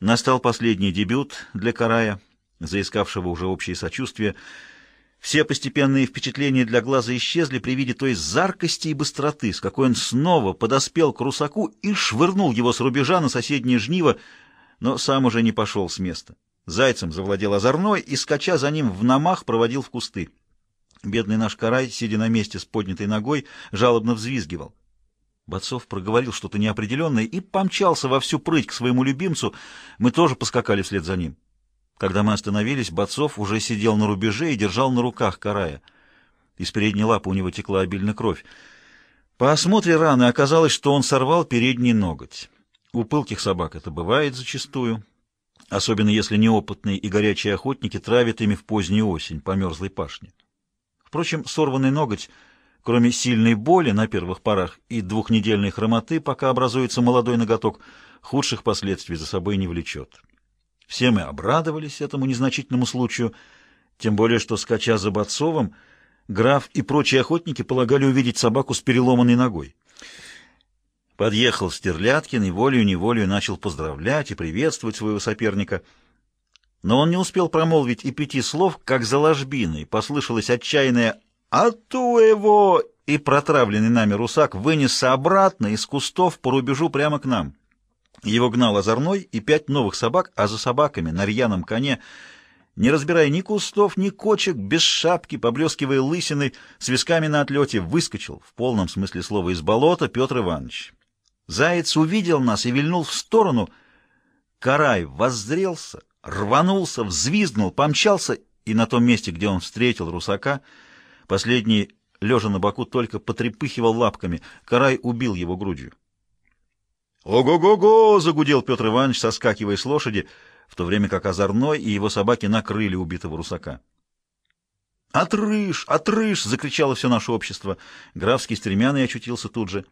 Настал последний дебют для Карая, заискавшего уже общее сочувствие. Все постепенные впечатления для глаза исчезли при виде той заркости и быстроты, с какой он снова подоспел к русаку и швырнул его с рубежа на соседнее жниво, но сам уже не пошел с места. Зайцем завладел озорной и, скача за ним в намах, проводил в кусты. Бедный наш Карай, сидя на месте с поднятой ногой, жалобно взвизгивал. Бацов проговорил что-то неопределенное и помчался во всю прыть к своему любимцу. Мы тоже поскакали вслед за ним. Когда мы остановились, Бацов уже сидел на рубеже и держал на руках карая. Из передней лапы у него текла обильно кровь. По осмотре раны оказалось, что он сорвал передний ноготь. У пылких собак это бывает зачастую, особенно если неопытные и горячие охотники травят ими в позднюю осень по мерзлой пашне. Впрочем, сорванный ноготь — Кроме сильной боли на первых порах и двухнедельной хромоты, пока образуется молодой ноготок, худших последствий за собой не влечет. Все мы обрадовались этому незначительному случаю, тем более что, скача за Бодцовым, граф и прочие охотники полагали увидеть собаку с переломанной ногой. Подъехал Стерляткин и волею-неволею начал поздравлять и приветствовать своего соперника. Но он не успел промолвить и пяти слов, как за ложбиной послышалось отчаянное а ту его и протравленный нами русак вынесся обратно из кустов по рубежу прямо к нам. Его гнал озорной и пять новых собак, а за собаками на рьяном коне, не разбирая ни кустов, ни кочек, без шапки, поблескивая лысиной, с висками на отлете, выскочил, в полном смысле слова, из болота Петр Иванович. Заяц увидел нас и вильнул в сторону. Карай воззрелся, рванулся, взвизгнул, помчался, и на том месте, где он встретил русака, — Последний, лежа на боку, только потрепыхивал лапками. Карай убил его грудью. «Ого-го-го!» — загудел Петр Иванович, соскакивая с лошади, в то время как Озорной и его собаки накрыли убитого русака. «Отрыж! Отрыж!» — закричало все наше общество. Графский стремянный очутился тут же.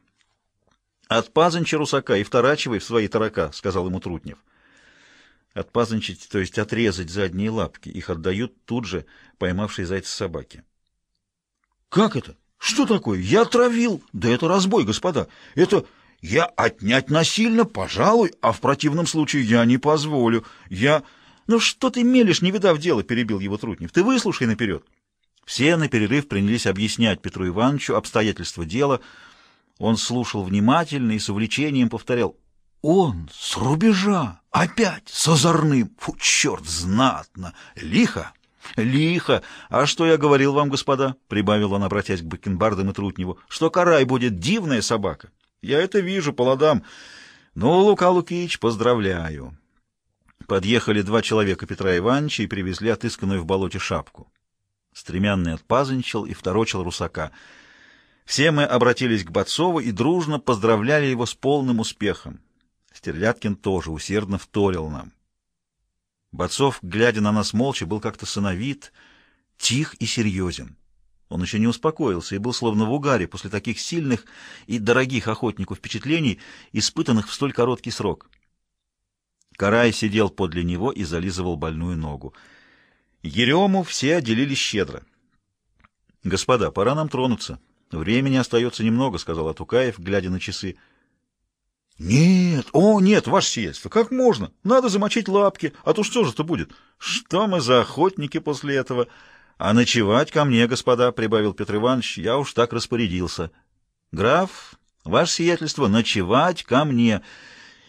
«Отпазанчи русака и вторачивай в свои тарака», — сказал ему Трутнев. Отпазанчить, то есть отрезать задние лапки, их отдают тут же поймавшие зайца собаки. Как это? Что такое? Я травил. Да это разбой, господа. Это я отнять насильно, пожалуй, а в противном случае я не позволю. Я... Ну что ты мелешь, не видав дела, перебил его Трутнев. Ты выслушай наперед. Все на перерыв принялись объяснять Петру Ивановичу обстоятельства дела. Он слушал внимательно и с увлечением повторял. Он с рубежа, опять с озорным. Фу, черт, знатно, лихо. «Лихо! А что я говорил вам, господа?» — прибавил он, обратясь к Бакенбардам и Трутневу. «Что Карай будет дивная собака. Я это вижу по ладам. Ну, Лука Лукич, поздравляю!» Подъехали два человека Петра Ивановича и привезли отысканную в болоте шапку. Стремянный отпазничал и второчил русака. Все мы обратились к Бацову и дружно поздравляли его с полным успехом. Стерляткин тоже усердно вторил нам. Бацов, глядя на нас молча, был как-то сыновит, тих и серьезен. Он еще не успокоился и был словно в угаре после таких сильных и дорогих охотнику впечатлений, испытанных в столь короткий срок. Карай сидел подле него и зализывал больную ногу. Ерему все отделились щедро. — Господа, пора нам тронуться. Времени остается немного, — сказал Атукаев, глядя на часы. «Нет, о, нет, ваше сиятельство, как можно? Надо замочить лапки, а то что же это будет? Что мы за охотники после этого? А ночевать ко мне, господа, — прибавил Петр Иванович, — я уж так распорядился. Граф, ваше сиятельство, ночевать ко мне!»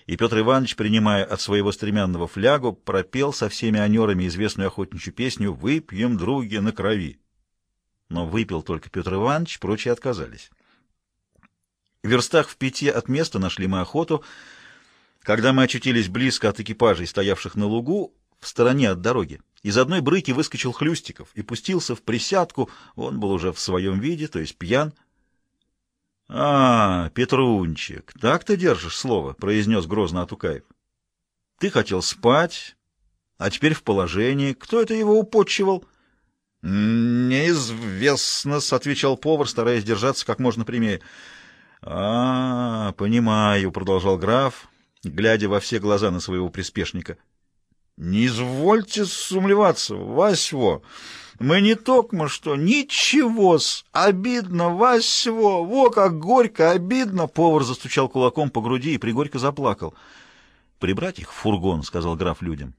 И Петр Иванович, принимая от своего стремянного флягу, пропел со всеми анерами известную охотничью песню «Выпьем, други, на крови». Но выпил только Петр Иванович, прочие отказались. В верстах в пяти от места нашли мы охоту. Когда мы очутились близко от экипажей, стоявших на лугу, в стороне от дороги, из одной брыки выскочил Хлюстиков и пустился в присядку. Он был уже в своем виде, то есть пьян. — А, Петрунчик, так ты держишь слово, — произнес грозно Атукаев. — Ты хотел спать, а теперь в положении. Кто это его употчевал? — Неизвестно, — отвечал повар, стараясь держаться как можно прямее. А, понимаю, продолжал граф, глядя во все глаза на своего приспешника. Не извольте сумлеваться, Васьво. Мы не токмо что, ничего-с, обидно, Васьво, во как горько, обидно. Повар застучал кулаком по груди и пригорько заплакал. прибрать их в фургон», — сказал граф людям.